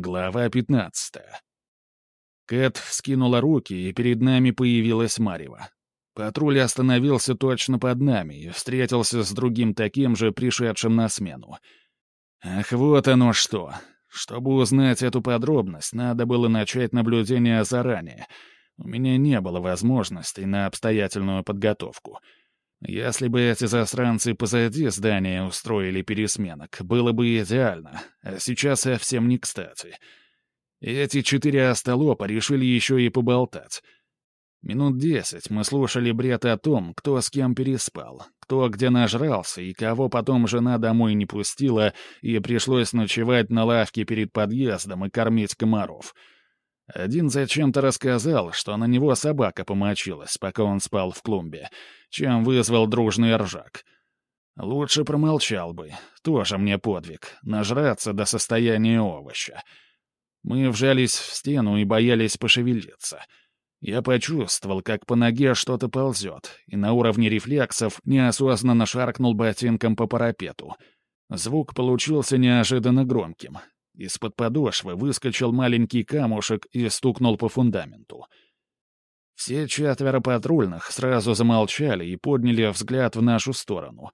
Глава 15. Кэт вскинула руки, и перед нами появилась Марева. Патруль остановился точно под нами и встретился с другим таким же, пришедшим на смену. Ах, вот оно что. Чтобы узнать эту подробность, надо было начать наблюдение заранее. У меня не было возможностей на обстоятельную подготовку — если бы эти засранцы позади здания устроили пересменок, было бы идеально, а сейчас совсем не кстати. эти четыре остолопа решили еще и поболтать. Минут десять мы слушали бред о том, кто с кем переспал, кто где нажрался и кого потом жена домой не пустила, и пришлось ночевать на лавке перед подъездом и кормить комаров — один зачем-то рассказал, что на него собака помочилась, пока он спал в клумбе, чем вызвал дружный ржак. Лучше промолчал бы. Тоже мне подвиг. Нажраться до состояния овоща. Мы вжались в стену и боялись пошевелиться. Я почувствовал, как по ноге что-то ползет, и на уровне рефлексов неосознанно шаркнул ботинком по парапету. Звук получился неожиданно громким. Из-под подошвы выскочил маленький камушек и стукнул по фундаменту. Все четверо патрульных сразу замолчали и подняли взгляд в нашу сторону.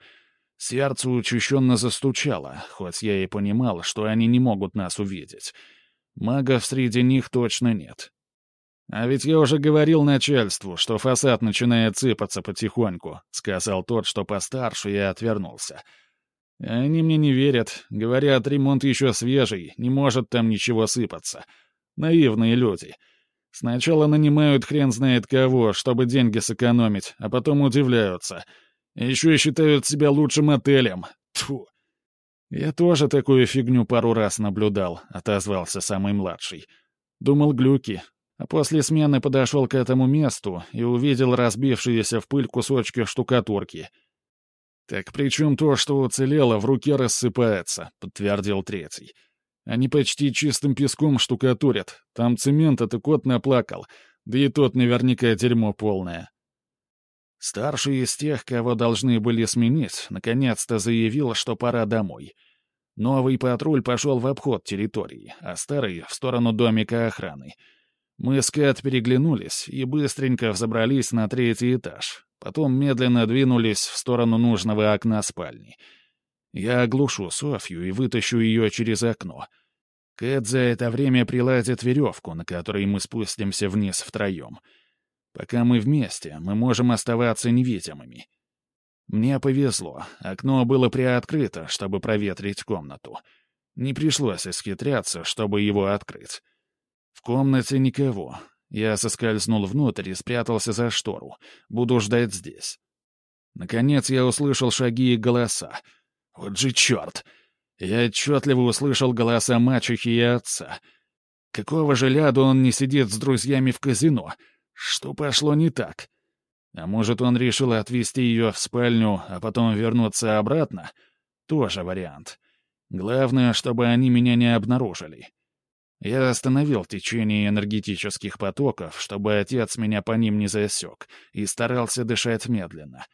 Сердце учащенно застучало, хоть я и понимал, что они не могут нас увидеть. Магов среди них точно нет. «А ведь я уже говорил начальству, что фасад начинает сыпаться потихоньку», — сказал тот, что постарше, и отвернулся. — они мне не верят. Говорят, ремонт еще свежий, не может там ничего сыпаться. Наивные люди. Сначала нанимают хрен знает кого, чтобы деньги сэкономить, а потом удивляются. Еще и считают себя лучшим отелем. Тьфу. «Я тоже такую фигню пару раз наблюдал», — отозвался самый младший. Думал глюки. А после смены подошел к этому месту и увидел разбившиеся в пыль кусочки штукатурки — «Так при чем то, что уцелело, в руке рассыпается», — подтвердил третий. «Они почти чистым песком штукатурят. Там цемента-то кот наплакал, да и тот наверняка дерьмо полное». Старший из тех, кого должны были сменить, наконец-то заявил, что пора домой. Новый патруль пошел в обход территории, а старый — в сторону домика охраны. Мы с Кэт переглянулись и быстренько взобрались на третий этаж, Потом медленно двинулись в сторону нужного окна спальни. Я оглушу Софью и вытащу ее через окно. Кэт за это время приладит веревку, на которой мы спустимся вниз втроем. Пока мы вместе, мы можем оставаться невидимыми. Мне повезло, окно было приоткрыто, чтобы проветрить комнату. Не пришлось исхитряться, чтобы его открыть. В комнате никого, я соскользнул внутрь и спрятался за штору. Буду ждать здесь. Наконец я услышал шаги и голоса. Вот же черт! Я отчетливо услышал голоса мачехи и отца. Какого же ляду он не сидит с друзьями в казино? Что пошло не так? А может, он решил отвезти ее в спальню, а потом вернуться обратно? Тоже вариант. Главное, чтобы они меня не обнаружили. Я остановил течение энергетических потоков, чтобы отец меня по ним не засек, и старался дышать медленно.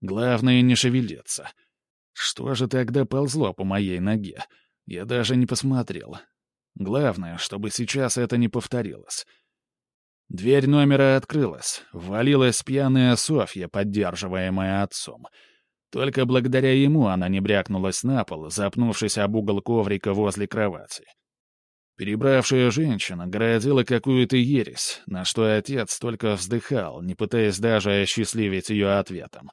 Главное — не шевелиться. Что же тогда ползло по моей ноге? Я даже не посмотрел. Главное, чтобы сейчас это не повторилось. Дверь номера открылась. Ввалилась пьяная Софья, поддерживаемая отцом. Только благодаря ему она не брякнулась на пол, запнувшись об угол коврика возле кровати. Перебравшая женщина городила какую-то ересь, на что отец только вздыхал, не пытаясь даже осчастливить ее ответом.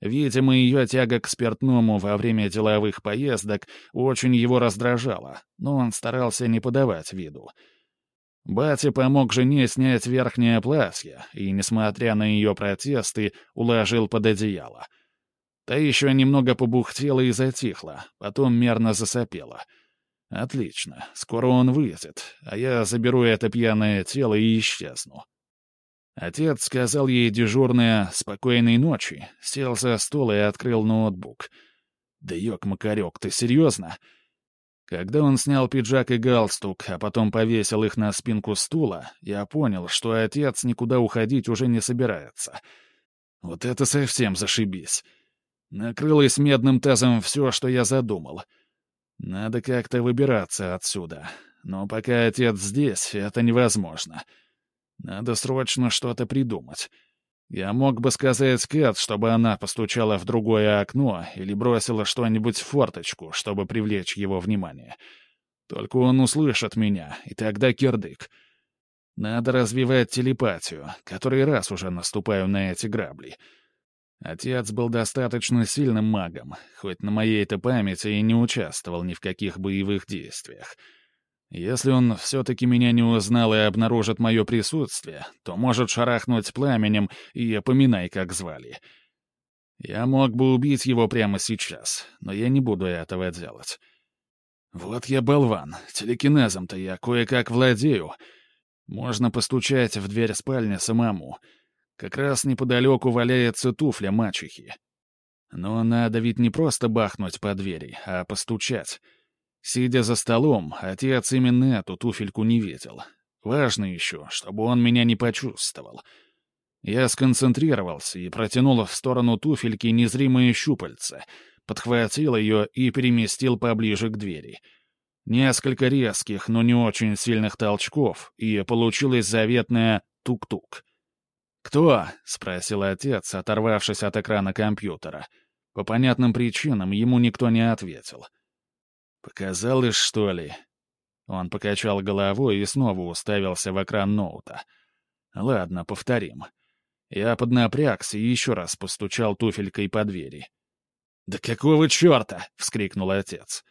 Видимо, ее тяга к спиртному во время деловых поездок очень его раздражала, но он старался не подавать виду. Батя помог жене снять верхнее платье и, несмотря на ее протесты, уложил под одеяло. Та еще немного побухтела и затихла, потом мерно засопела — Отлично, скоро он выйдет, а я заберу это пьяное тело и исчезну. Отец сказал ей дежурное «спокойной ночи», сел за стол и открыл ноутбук. «Да ёк-макарёк, ты серьезно?» Когда он снял пиджак и галстук, а потом повесил их на спинку стула, я понял, что отец никуда уходить уже не собирается. Вот это совсем зашибись. Накрылось медным тазом все, что я задумал — надо как-то выбираться отсюда. но пока отец здесь, это невозможно. Надо срочно что-то придумать. Я мог бы сказать Кэт, чтобы она постучала в другое окно или бросила что-нибудь в форточку, чтобы привлечь его внимание. Только он услышит меня, и тогда кирдык. Надо развивать телепатию, который раз уже наступаю на эти грабли. Отец был достаточно сильным магом, хоть на моей-то памяти и не участвовал ни в каких боевых действиях. Если он все-таки меня не узнал и обнаружит мое присутствие, то может шарахнуть пламенем и поминай, как звали. Я мог бы убить его прямо сейчас, но я не буду этого делать. Вот я болван, телекинезом-то я кое-как владею. Можно постучать в дверь спальни самому. Как раз неподалеку валяется туфля мачехи. Но надо ведь не просто бахнуть по двери, а постучать — Сидя за столом, отец именно эту туфельку не видел. Важно еще, чтобы он меня не почувствовал. Я сконцентрировался и протянул в сторону туфельки незримые щупальца, подхватил ее и переместил поближе к двери. Несколько резких, но не очень сильных толчков, и получилось заветное «тук-тук». «Кто?» — спросил отец, оторвавшись от экрана компьютера. По понятным причинам ему никто не ответил. «Показалось, что ли?» Он покачал головой и снова уставился в экран ноута. «Ладно, повторим». Я поднапрягся и еще раз постучал туфелькой по двери. «Да какого черта?» — вскрикнул отец.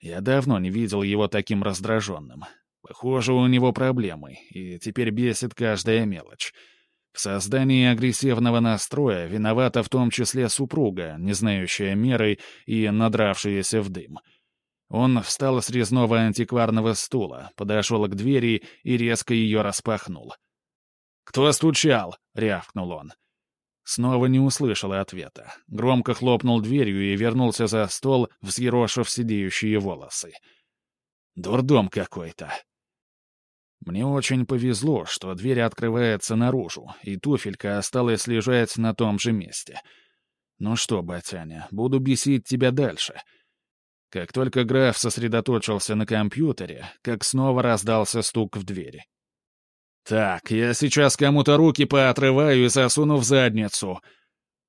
Я давно не видел его таким раздраженным. Похоже, у него проблемы, и теперь бесит каждая мелочь. В создании агрессивного настроя виновата в том числе супруга, не знающая меры и надравшаяся в дым — он встал с резного антикварного стула, подошел к двери и резко ее распахнул. «Кто стучал?» — рявкнул он. Снова не услышал ответа. Громко хлопнул дверью и вернулся за стол, взъерошив сидеющие волосы. «Дурдом какой-то!» Мне очень повезло, что дверь открывается наружу, и туфелька осталась лежать на том же месте. «Ну что, батяня, буду бесить тебя дальше». Как только граф сосредоточился на компьютере, как снова раздался стук в двери. «Так, я сейчас кому-то руки поотрываю и засуну в задницу.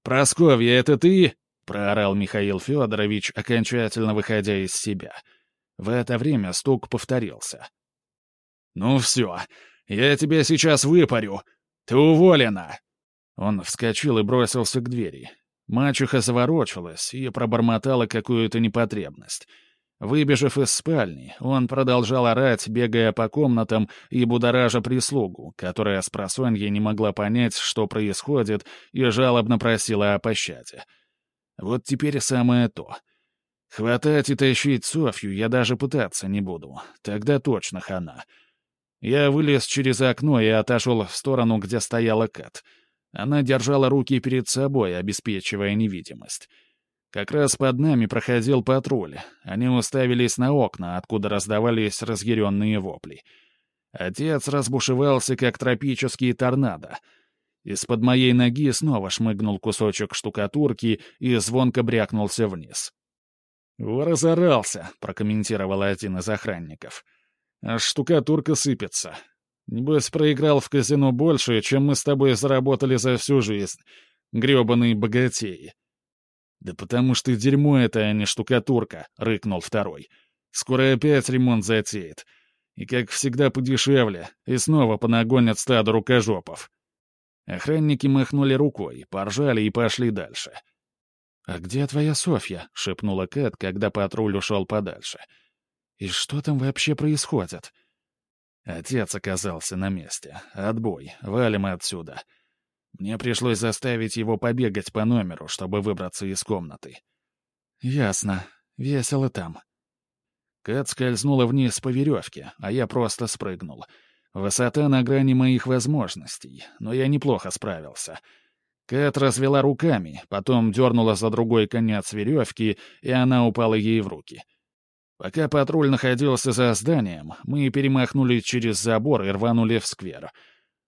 Просковья, это ты?» — проорал Михаил Федорович, окончательно выходя из себя. В это время стук повторился. «Ну все, я тебя сейчас выпарю. Ты уволена!» Он вскочил и бросился к двери. Мачеха заворочилась и пробормотала какую-то непотребность. Выбежав из спальни, он продолжал орать, бегая по комнатам и будоража прислугу, которая с просонья не могла понять, что происходит, и жалобно просила о пощаде. Вот теперь самое то. Хватать и тащить Софью я даже пытаться не буду. Тогда точно хана. Я вылез через окно и отошел в сторону, где стояла Кат — она держала руки перед собой, обеспечивая невидимость. Как раз под нами проходил патруль. Они уставились на окна, откуда раздавались разъяренные вопли. Отец разбушевался, как тропический торнадо. Из-под моей ноги снова шмыгнул кусочек штукатурки и звонко брякнулся вниз. «Разорался», — прокомментировал один из охранников. «А штукатурка сыпется. Небось, проиграл в казино больше, чем мы с тобой заработали за всю жизнь. грёбаные богатеи. «Да потому что дерьмо это, а не штукатурка», — рыкнул второй. «Скоро опять ремонт затеет. И, как всегда, подешевле, и снова понагонят стадо рукожопов». Охранники махнули рукой, поржали и пошли дальше. «А где твоя Софья?» — шепнула Кэт, когда патруль ушел подальше. «И что там вообще происходит?» Отец оказался на месте. Отбой. Валим отсюда. Мне пришлось заставить его побегать по номеру, чтобы выбраться из комнаты. Ясно. Весело там. Кэт скользнула вниз по веревке, а я просто спрыгнул. Высота на грани моих возможностей, но я неплохо справился. Кэт развела руками, потом дернула за другой конец веревки, и она упала ей в руки — Пока патруль находился за зданием, мы перемахнули через забор и рванули в сквер.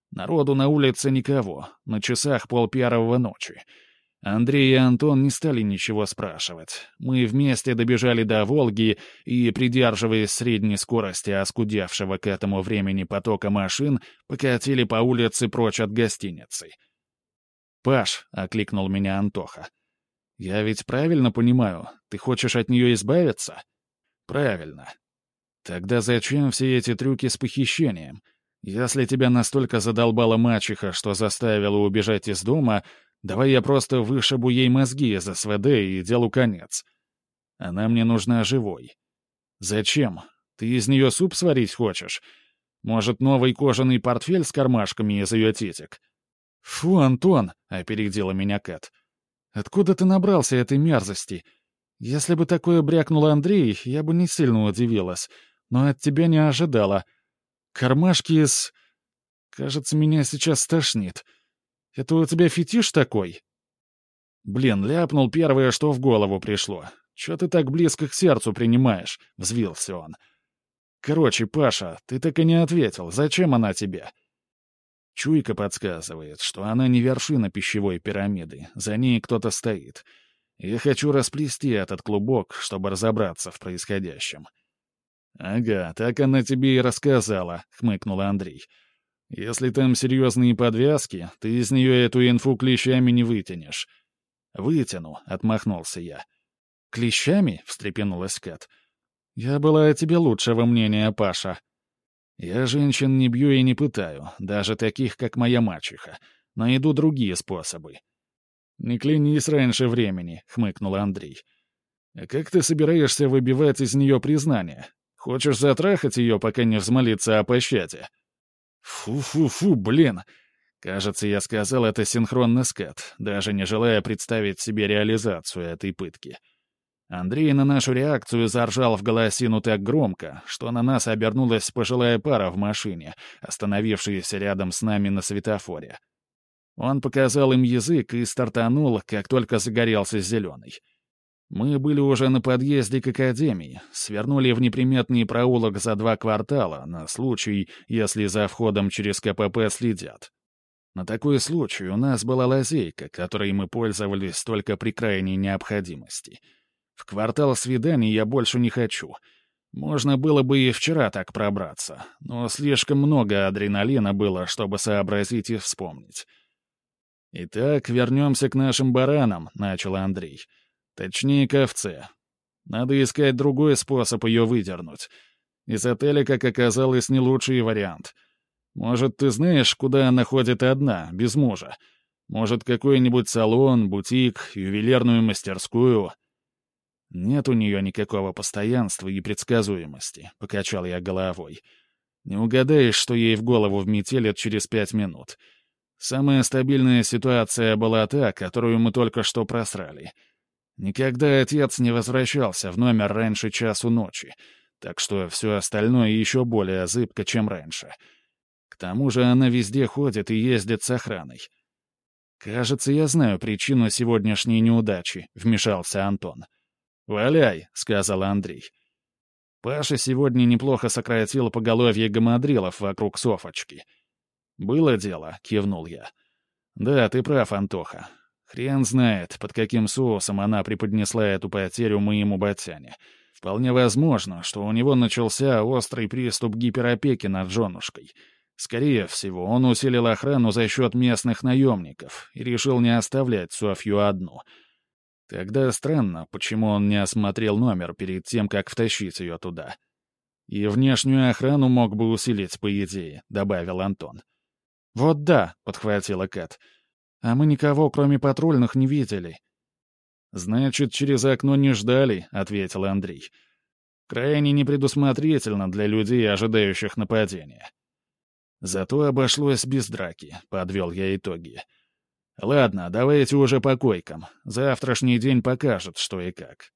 Народу на улице никого, на часах пол первого ночи. Андрей и Антон не стали ничего спрашивать. Мы вместе добежали до Волги и, придерживаясь средней скорости оскудевшего к этому времени потока машин, покатили по улице прочь от гостиницы. «Паш», — окликнул меня Антоха, — «я ведь правильно понимаю, ты хочешь от нее избавиться?» «Правильно. Тогда зачем все эти трюки с похищением? Если тебя настолько задолбала мачеха, что заставила убежать из дома, Давай я просто вышибу ей мозги из СВД и делу конец. Она мне нужна живой. Зачем? Ты из нее суп сварить хочешь? Может, новый кожаный портфель с кармашками из ее тетик? Фу, Антон, — опередила меня Кэт. Откуда ты набрался этой мерзости? Если бы такое брякнул Андрей, я бы не сильно удивилась. Но от тебя не ожидала. Кармашки из... Кажется, меня сейчас стошнит. Это у тебя фетиш такой?» «Блин, ляпнул первое, что в голову пришло. Чё ты так близко к сердцу принимаешь?» — взвился он. «Короче, Паша, ты так и не ответил. Зачем она тебе?» Чуйка подсказывает, что она не вершина пищевой пирамиды, за ней кто-то стоит. Я хочу расплести этот клубок, чтобы разобраться в происходящем. «Ага, так она тебе и рассказала», — хмыкнул Андрей. Если там серьезные подвязки, ты из нее эту инфу клещами не вытянешь. «Вытяну», — отмахнулся я. «Клещами?» — встрепенулась Кэт. «Я была о тебе лучшего мнения, Паша. Я женщин не бью и не пытаю, даже таких, как моя мачеха. Найду другие способы». «Не клянись раньше времени», — хмыкнул Андрей. «А как ты собираешься выбивать из нее признание? Хочешь затрахать ее, пока не взмолиться о пощаде?» Фу-фу-фу, блин. Кажется, я сказал это синхронно с Кэт, даже не желая представить себе реализацию этой пытки. Андрей на нашу реакцию заржал в голосину так громко, что на нас обернулась пожилая пара в машине, остановившаяся рядом с нами на светофоре. Он показал им язык и стартанул, как только загорелся зеленый. Мы были уже на подъезде к академии, свернули в неприметный проулок за два квартала на случай, если за входом через КПП следят. На такой случай у нас была лазейка, которой мы пользовались только при крайней необходимости. В квартал свиданий я больше не хочу. Можно было бы и вчера так пробраться, но слишком много адреналина было, чтобы сообразить и вспомнить. «Итак, вернемся к нашим баранам», — начал Андрей. — Точнее, к овце. Надо искать другой способ ее выдернуть. Из отеля, как оказалось, не лучший вариант. Может, ты знаешь, куда она ходит одна, без мужа? Может, какой-нибудь салон, бутик, ювелирную мастерскую? Нет у нее никакого постоянства и предсказуемости, — покачал я головой. Не угадаешь, что ей в голову вметелят через пять минут. Самая стабильная ситуация была та, которую мы только что просрали — Никогда отец не возвращался в номер раньше часу ночи, так что все остальное еще более зыбко, чем раньше. К тому же она везде ходит и ездит с охраной. «Кажется, я знаю причину сегодняшней неудачи», — вмешался Антон. «Валяй», — сказал Андрей. Паша сегодня неплохо сократил поголовье гамадрилов вокруг Софочки. «Было дело», — кивнул я. «Да, ты прав, Антоха. Хрен знает, под каким соусом она преподнесла эту потерю моему батяне. Вполне возможно, что у него начался острый приступ гиперопеки над женушкой. Скорее всего, он усилил охрану за счет местных наемников и решил не оставлять Софью одну. Тогда странно, почему он не осмотрел номер перед тем, как втащить ее туда. «И внешнюю охрану мог бы усилить, по идее», — добавил Антон. «Вот да», — подхватила Кэт, — а мы никого, кроме патрульных, не видели». «Значит, через окно не ждали», — ответил Андрей. «Крайне непредусмотрительно для людей, ожидающих нападения». «Зато обошлось без драки», — подвел я итоги. «Ладно, давайте уже по койкам. Завтрашний день покажет, что и как».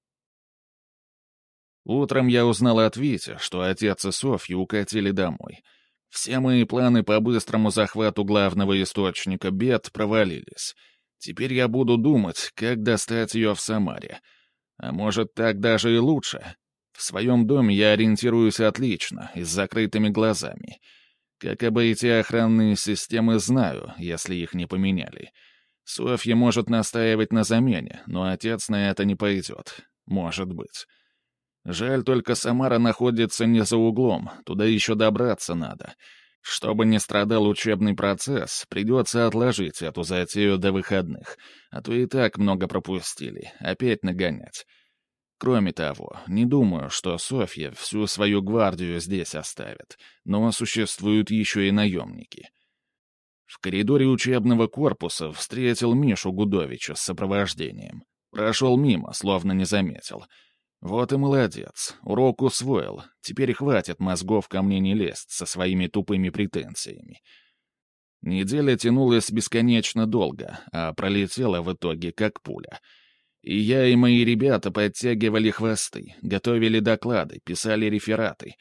Утром я узнал от Вити, что отец и Софья укатили домой — все мои планы по быстрому захвату главного источника бед провалились. Теперь я буду думать, как достать ее в Самаре. А может, так даже и лучше. В своем доме я ориентируюсь отлично и с закрытыми глазами. Как обойти охранные системы, знаю, если их не поменяли. Софья может настаивать на замене, но отец на это не пойдет. Может быть. Жаль, только Самара находится не за углом, туда еще добраться надо. Чтобы не страдал учебный процесс, придется отложить эту затею до выходных, а то и так много пропустили, опять нагонять. Кроме того, не думаю, что Софья всю свою гвардию здесь оставит, но существуют еще и наемники. В коридоре учебного корпуса встретил Мишу Гудовича с сопровождением. Прошел мимо, словно не заметил — вот и молодец, урок усвоил. Теперь хватит мозгов ко мне не лезть со своими тупыми претензиями. Неделя тянулась бесконечно долго, а пролетела в итоге как пуля. И я, и мои ребята подтягивали хвосты, готовили доклады, писали рефераты.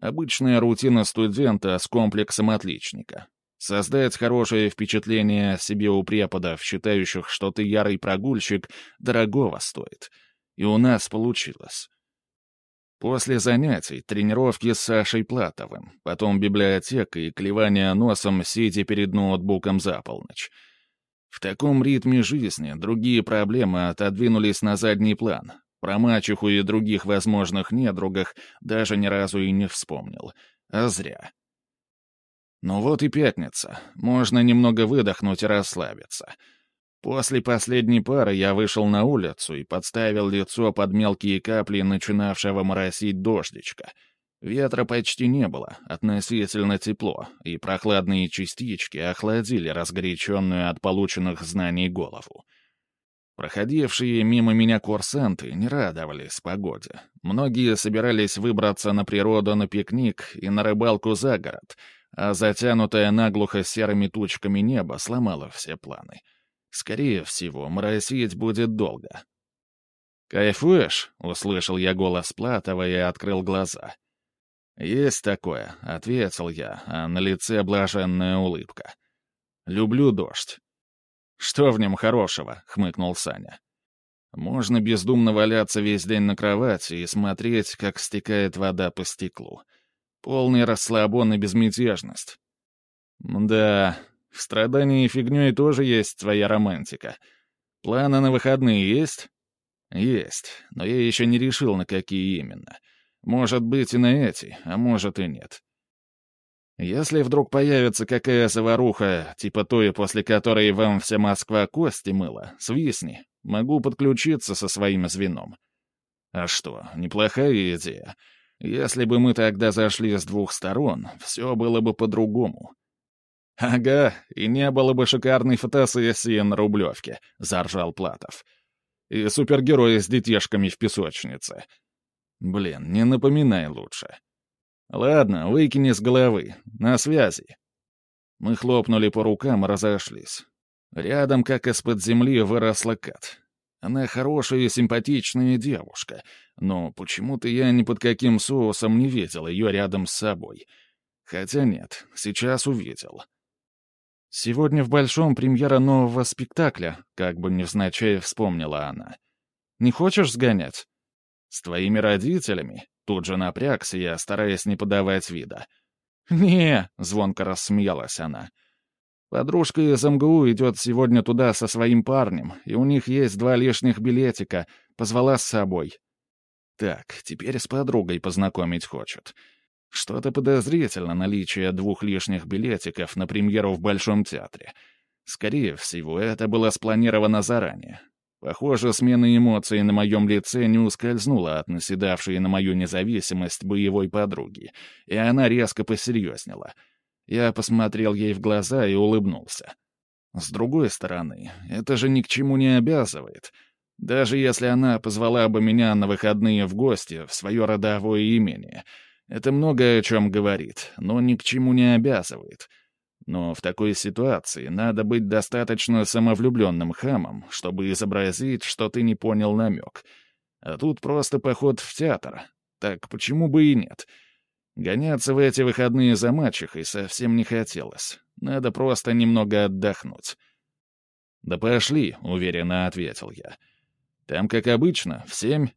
Обычная рутина студента с комплексом отличника. Создать хорошее впечатление о себе у преподов, считающих, что ты ярый прогульщик, дорогого стоит — и у нас получилось. После занятий тренировки с Сашей Платовым, потом библиотека и клевание носом, сидя перед ноутбуком за полночь. В таком ритме жизни другие проблемы отодвинулись на задний план. Про мачеху и других возможных недругах даже ни разу и не вспомнил. А зря. Ну вот и пятница. Можно немного выдохнуть и расслабиться. После последней пары я вышел на улицу и подставил лицо под мелкие капли начинавшего моросить дождичка. Ветра почти не было, относительно тепло, и прохладные частички охладили разгоряченную от полученных знаний голову. Проходившие мимо меня курсанты не радовались погоде. Многие собирались выбраться на природу на пикник и на рыбалку за город, а затянутое наглухо серыми тучками небо сломало все планы — Скорее всего, моросить будет долго. «Кайфуешь?» — услышал я голос Платова и открыл глаза. «Есть такое», — ответил я, а на лице блаженная улыбка. «Люблю дождь». «Что в нем хорошего?» — хмыкнул Саня. «Можно бездумно валяться весь день на кровати и смотреть, как стекает вода по стеклу. Полный расслабон и безмятежность». «Да, в страдании фигней тоже есть своя романтика. Планы на выходные есть? Есть, но я еще не решил, на какие именно. Может быть и на эти, а может и нет. Если вдруг появится какая заваруха, типа той, после которой вам вся Москва кости мыла, свистни. Могу подключиться со своим звеном. А что, неплохая идея. Если бы мы тогда зашли с двух сторон, все было бы по-другому. «Ага, и не было бы шикарной фотосессии на Рублевке», — заржал Платов. «И супергерои с детишками в песочнице. Блин, не напоминай лучше. Ладно, выкини с головы. На связи». Мы хлопнули по рукам и разошлись. Рядом, как из-под земли, выросла Кат. Она хорошая и симпатичная девушка, но почему-то я ни под каким соусом не видел ее рядом с собой. Хотя нет, сейчас увидел. «Сегодня в Большом премьера нового спектакля», — как бы невзначай вспомнила она. «Не хочешь сгонять?» «С твоими родителями?» Тут же напрягся я, стараясь не подавать вида. «Не», — звонко рассмеялась она. «Подружка из МГУ идет сегодня туда со своим парнем, и у них есть два лишних билетика. Позвала с собой». «Так, теперь с подругой познакомить хочет. Что-то подозрительно наличие двух лишних билетиков на премьеру в Большом театре. Скорее всего, это было спланировано заранее. Похоже, смена эмоций на моем лице не ускользнула от наседавшей на мою независимость боевой подруги, и она резко посерьезнела. Я посмотрел ей в глаза и улыбнулся. С другой стороны, это же ни к чему не обязывает. Даже если она позвала бы меня на выходные в гости в свое родовое имение — это многое о чем говорит, но ни к чему не обязывает. Но в такой ситуации надо быть достаточно самовлюбленным хамом, чтобы изобразить, что ты не понял намек. А тут просто поход в театр. Так почему бы и нет? Гоняться в эти выходные за мачехой совсем не хотелось. Надо просто немного отдохнуть. «Да пошли», — уверенно ответил я. «Там, как обычно, в семь?»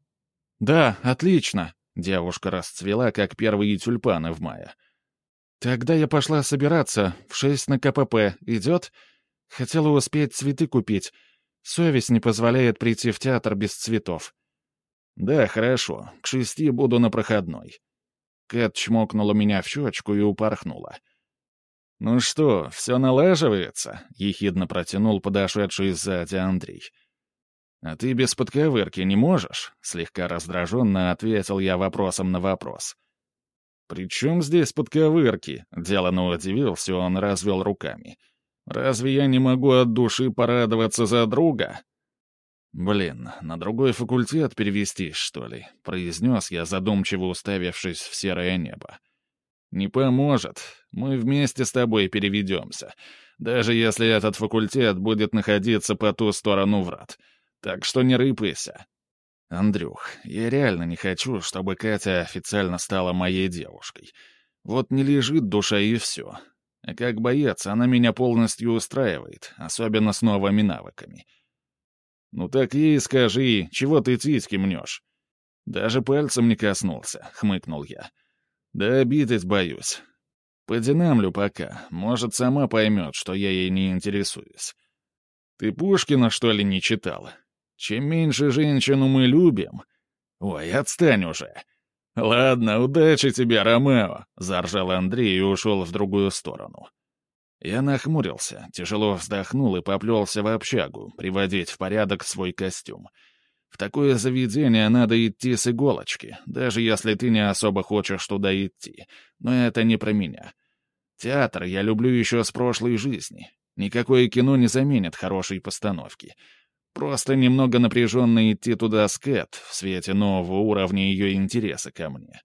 «Да, отлично», Девушка расцвела, как первые тюльпаны в мае. «Тогда я пошла собираться. В шесть на КПП. Идет?» Хотела успеть цветы купить. Совесть не позволяет прийти в театр без цветов». «Да, хорошо. К шести буду на проходной». Кэт чмокнула меня в щечку и упорхнула. «Ну что, все налаживается?» — ехидно протянул подошедший сзади Андрей. «А ты без подковырки не можешь?» — слегка раздраженно ответил я вопросом на вопрос. «При чем здесь подковырки?» — делано удивился, он развел руками. «Разве я не могу от души порадоваться за друга?» «Блин, на другой факультет перевестись, что ли?» — произнес я, задумчиво уставившись в серое небо. «Не поможет. Мы вместе с тобой переведемся, даже если этот факультет будет находиться по ту сторону врат. Так что не рыпайся». «Андрюх, я реально не хочу, чтобы Катя официально стала моей девушкой. Вот не лежит душа и все. А как боец, она меня полностью устраивает, особенно с новыми навыками». «Ну так ей скажи, чего ты титьки мнешь?» «Даже пальцем не коснулся», — хмыкнул я. «Да обидеть боюсь. Подинамлю пока, может, сама поймет, что я ей не интересуюсь». «Ты Пушкина, что ли, не читала? Чем меньше женщину мы любим...» «Ой, отстань уже!» «Ладно, удачи тебе, Ромео!» — заржал Андрей и ушел в другую сторону. Я нахмурился, тяжело вздохнул и поплелся в общагу, приводить в порядок свой костюм. В такое заведение надо идти с иголочки, даже если ты не особо хочешь туда идти. Но это не про меня. Театр я люблю еще с прошлой жизни. Никакое кино не заменит хорошей постановки. Просто немного напряженно идти туда с Кэт в свете нового уровня ее интереса ко мне.